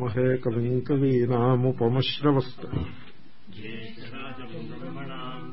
महे कविम् कवीनामुपमश्रवस्त। ज्येष्ठराजम् ब्रह्मणाम्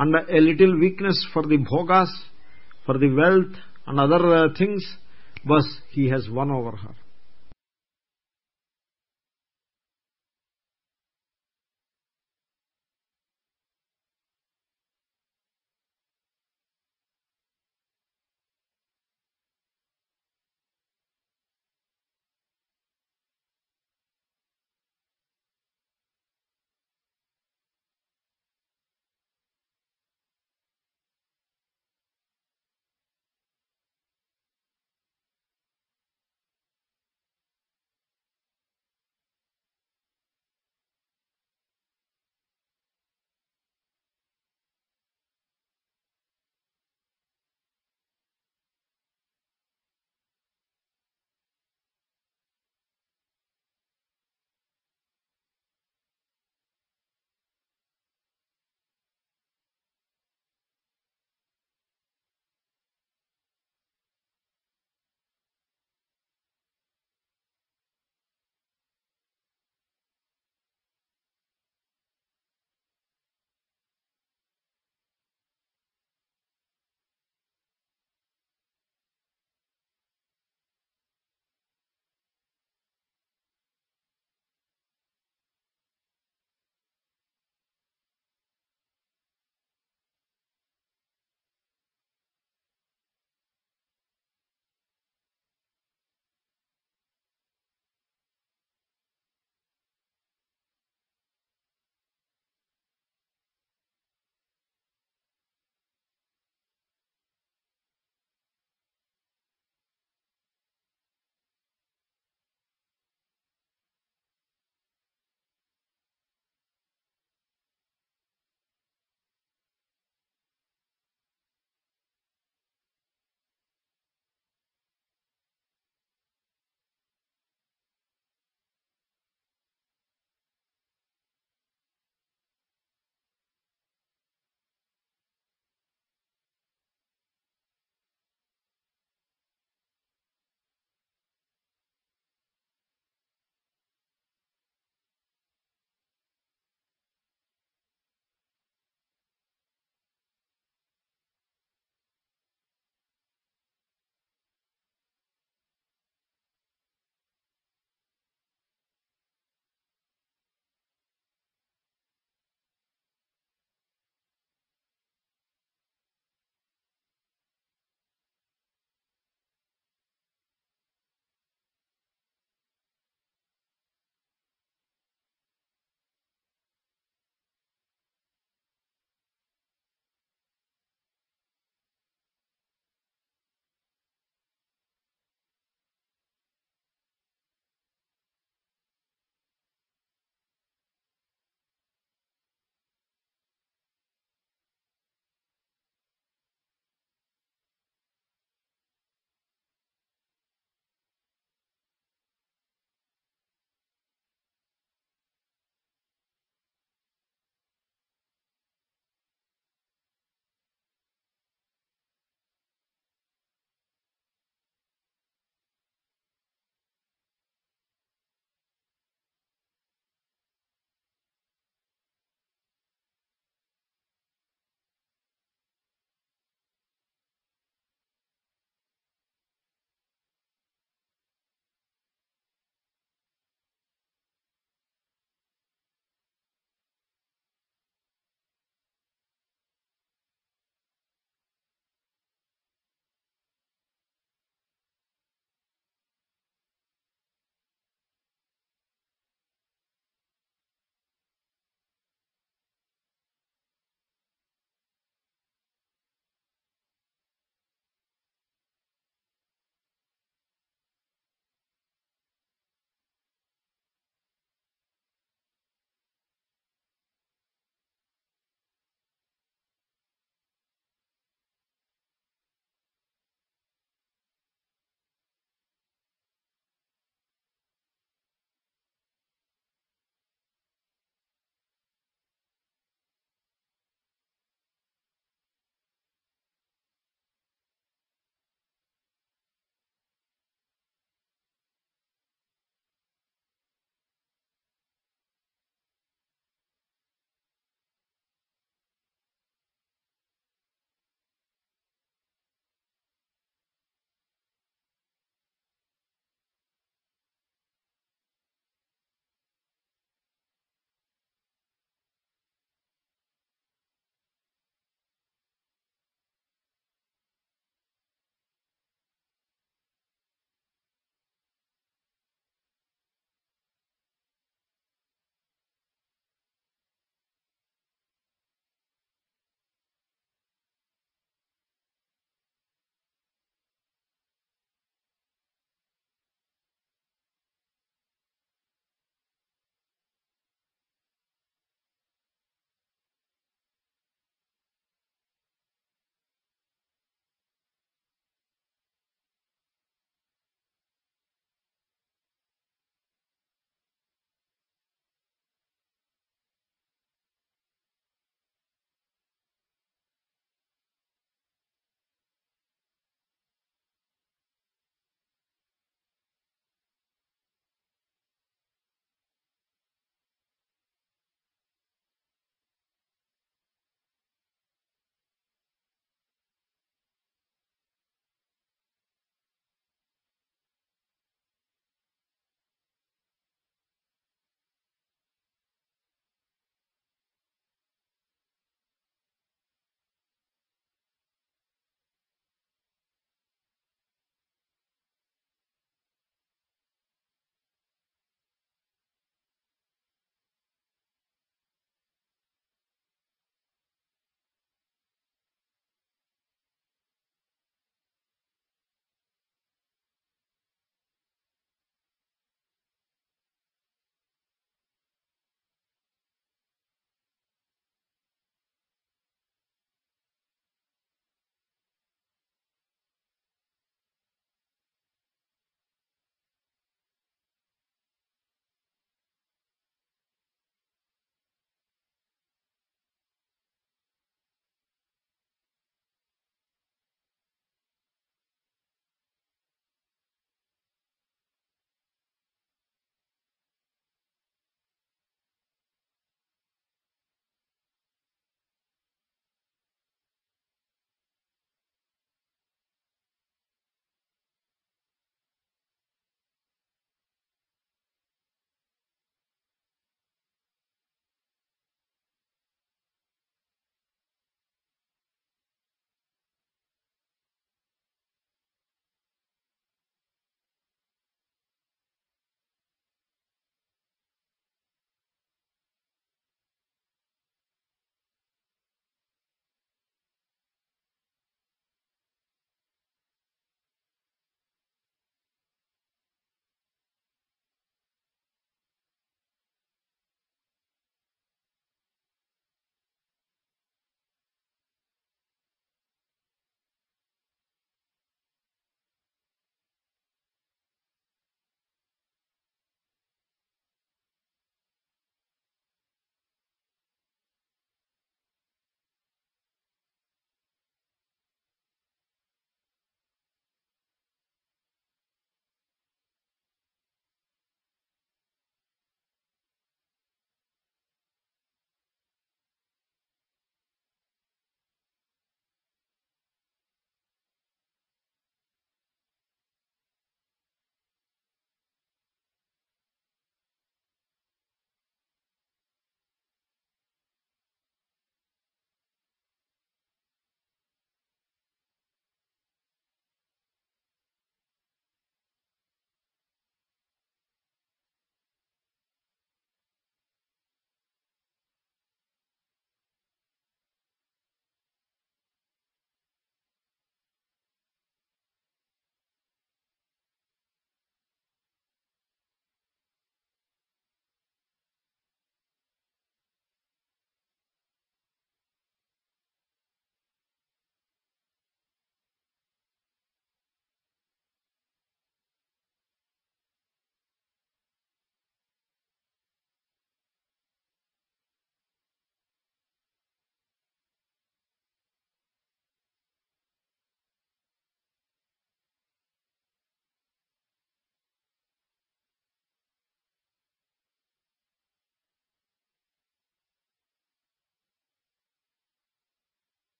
and a little weakness for the bhogas for the wealth and other uh, things but he has won over her